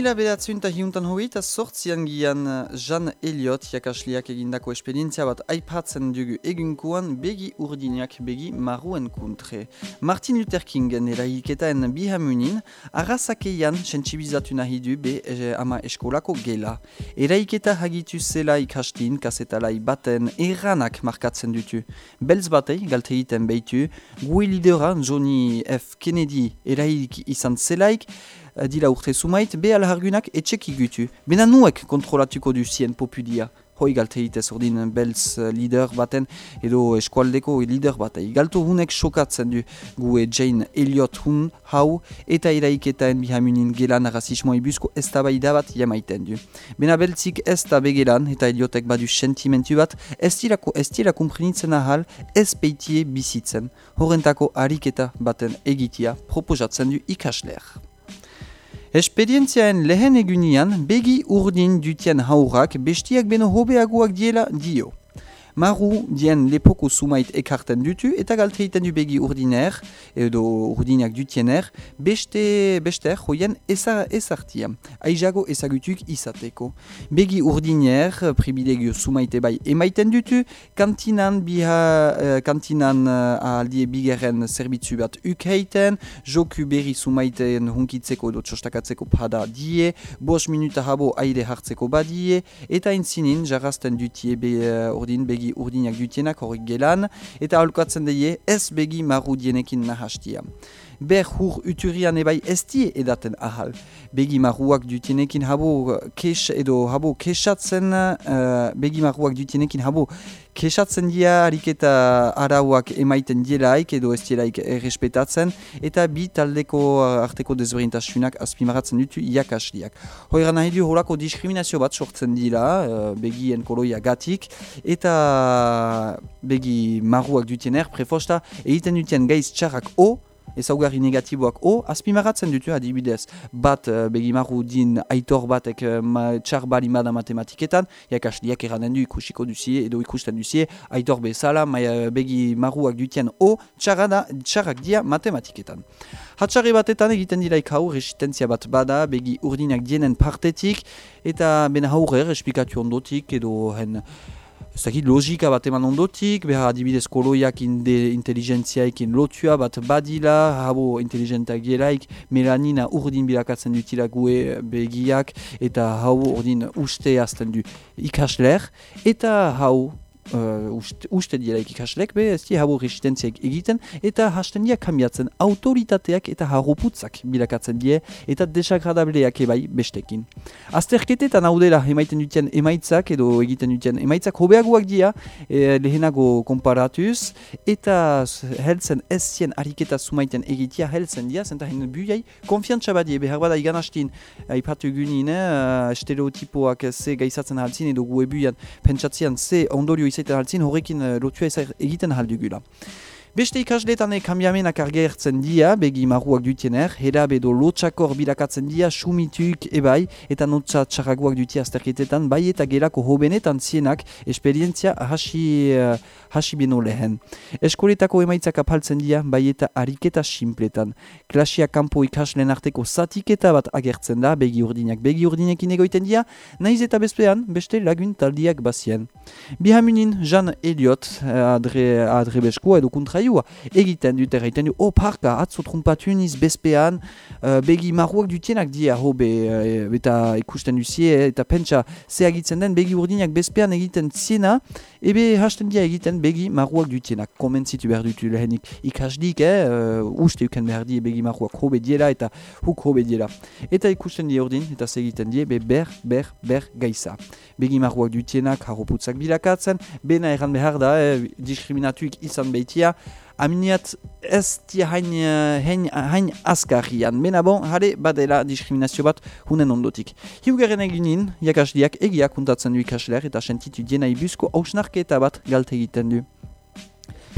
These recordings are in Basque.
Mila bedatzen eta hiuntan hogeita sortzian gian Jean Eliot jakasliak egindako esperientzia bat aipatzen dugu egunkuan begi urdinak begi marruen kuntre. Martin Luther Kingen eraiketaen bihamunin, arrazakeian sentsibizatu nahi du be e, ama eskolako gela. Eraiketa hagitu zela ikastin kasetalai baten erranak markatzen dutu. Belz batei galte egiten behitu, gue lidera Johnny F. Kennedy eraik izan zelaik, dira urte sumait, be alhargunak etxeki gutu. Bena nuek kontrolatuko du zien popudia. Hoi galte hitez ordin belz eh, lider baten edo eskualdeko lider bat. Galto hunek sokatzen du gue Jane Elliot hun hau eta iraiketaen bihamunin gelan rasismo ibuzko ez da bat jamaiten du. Bena beltzik ez da begelan eta Elliotek badu sentimentu bat ez dirako ez dira kumprinitzen ahal ez peitie bizitzen. Horrentako ariketa baten egitia proposatzen du ikasleer. Esperientziaen lehen egunian begi urdin dutien haurak bestiak beno hobeagoak diela dio. Maru dien lepoko sumait ekarten dutu eta galte egiten du begi urdiner edo urdinak dutiener beste bester joien ezartia. Aizago ezagutuk izateko. Begi urdiner privilegio sumaite bai emaiten dutu kantinan biha uh, kantinan uh, aldie bigeren zerbitzu bat ukheiten joku berri sumaiten hunkitzeko edo txostakatzeko pada die bos minuta habo aire hartzeko badie eta intzinin jarrasten dutie be, uh, urdin begi begi urdinak dutienak horrek gelan, eta aholkatzen daie ez begi marru dienekin nahastia. Ber hur uturian ebai ez edaten ahal. Begi marruak dutienekin habo kes edo habo kesatzen, uh, begi marruak dutienekin habo kesatzen dia harik eta arauak emaiten dielaik edo ez errespetatzen eta bi taldeko uh, arteko dezberintasunak azpimaratzen dutu iakasliak. Hoera nahi du horako diskriminazio bat sortzen dila uh, begien koloia gatik eta begi marruak dutiener prefosta egiten dutien gaiz txarrak o ezaugarri negatiboak o, azpimaratzen dutu adibidez, bat uh, begimaru din aitor batek uh, ma, txar bali mada matematiketan, jakasliak eranen du ikusiko duzie edo ikusten duzie, aitor bezala, ma, uh, begimaruak dutien o, txarada, txarrak dia matematiketan. Hatsarri batetan egiten diraik hau, resistentzia bat bada, begi urdinak dienen partetik, eta ben haurer, esplikatu ondotik, edo hen, ez dakit logika bat eman ondotik, behar adibidez koloiak inde inteligentziaekin lotua bat badila, habo inteligentak gelaik, melanina urdin bilakatzen dutila gue begiak, eta hau urdin uste azten du. Ikasler, eta hau uh, uste, uste dielaik ikaslek, be ez di habo resistentziak egiten, eta hasten dia kambiatzen autoritateak eta harroputzak bilakatzen die, eta desagradableak ebai bestekin. Azterketetan hau emaiten duten emaitzak, edo egiten duten emaitzak hobeagoak dia, e, lehenago komparatuz, eta helzen ez zien ariketa sumaiten egitea helzen dia, zenta hen buiai, konfiantza badie, behar bada igan hastin, ipatu gunin, uh, stereotipoak ze gaizatzen haltzin, edo gue buian pentsatzean ze ondorio izan izaiten haltzin horrekin uh, lotua egiten haldugula. Beste ikasletan kambiamenak argertzen dia, begi marruak dutiener, hera bedo lotxakor bilakatzen dia, sumituk ebai, eta notza txarraguak dutia azterketetan, bai eta gerako hobenetan zienak, esperientzia hasi, uh, hasi beno lehen. Eskoletako emaitzak apaltzen dia, bai eta ariketa simpletan. Klasia kanpo ikasleen arteko zatiketa bat agertzen da, begi urdinak, begi urdinekin egoiten dia, naiz eta bezpean, beste lagun taldiak bazien. Bihamunin, Jean Eliot, eh, adre, adre besko edo kontra saioa egiten dut erraiten du, oh parka, atzo trumpatu niz bezpean, uh, begi marruak dutienak dia, ho be, uh, eta ikusten duzie, eta pentsa, ze agitzen den, begi urdinak bezpean egiten ziena, ebe hasten dia egiten begi marruak dutienak, komentzitu behar dutu lehenik ikasdik, eh, uh, uste uken behar die begi marruak hobe diela, eta huk hobe diela. Eta ikusten die urdin, eta segiten die, be ber, ber, ber gaisa. Begi marruak dutienak, harroputzak bilakatzen, bena erran behar da, eh, diskriminatuik izan behitia, Aminiat ez di hain, hain, hain askarrian. Mena bon, jare badela diskriminazio bat hunen ondotik. Hiugaren eginin, jakasliak egia kuntatzen du ikasleak eta sentitu diena ibuzko hausnarketa bat galte egiten du.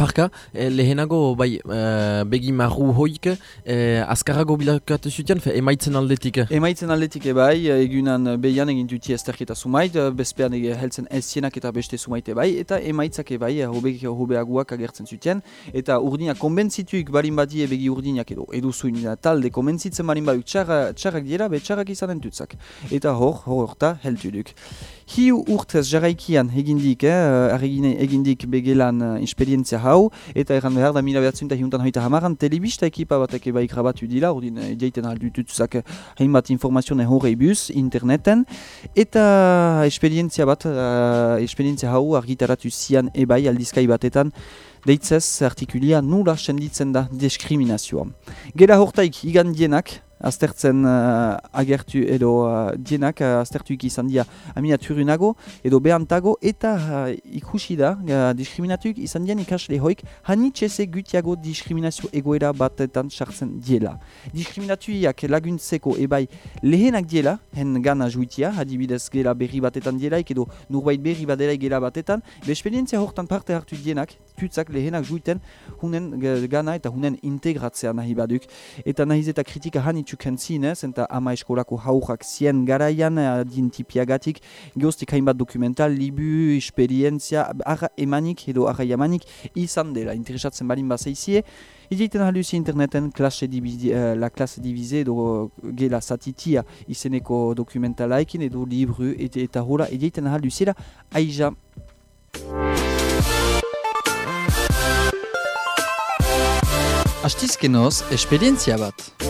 Parka, eh, lehenago bai eh, begi marru hoik eh, azkarrago bilakatu zuten, fe emaitzen aldetik. Emaitzen aldetik bai, egunan behian egin duti esterketa sumait, bezpean ege heltzen ezienak eta beste sumaite bai, eta emaitzak bai, hobek hobeaguak agertzen zuten, eta urdina konbentzituik barin badi begi urdinak edo, edo zuin talde konbentzitzen barin badi txarrak, txarrak dira, be txarrak izanen dutzak. Eta hor, hor horta, heltuduk. Hiu urtez jarraikian egindik, eh, egindik begelan uh, esperientzia hau, eta erran behar da mila behatzen da hiuntan hoita hamaran, telebista ekipa batek eba ikrabatu dila, ordin jaiten aldututuzak hainbat informazioen horrei bus, interneten, eta esperientzia bat, uh, esperientzia hau argitaratu zian ebai aldizkai batetan, deitzez artikulia nula senditzen da diskriminazioa. Gela hortaik igandienak, aztertzen uh, agertu edo uh, dienak uh, aztertuik izan dira aminaturunago edo behantago eta uh, ikusi da uh, diskriminatuik izan dien ikasle hoik hanitxeze gutiago diskriminazio egoera batetan sartzen diela. Diskriminatuiak laguntzeko ebai lehenak diela, hen gana juitia, adibidez gela berri batetan dielaik edo nurbait berri badelaik gela batetan, be esperientzia hortan parte hartu dienak, tutzak lehenak juiten hunen gana eta hunen integratzea nahi baduk. Eta nahiz eta kritika hanitxu batzuk entzinez, eta ama eskolako haujak zien garaian adin tipiagatik, geostik hainbat dokumental, libu, esperientzia, arra emanik edo arra jamanik izan dela, interesatzen balin bazaizie. Izaiten haluzi interneten klase divizi, uh, la klase divize edo gela satitia izeneko dokumentalaikin edo libru eta, eta hola, izaiten haluzi aija. Astizkenoz, esperientzia bat.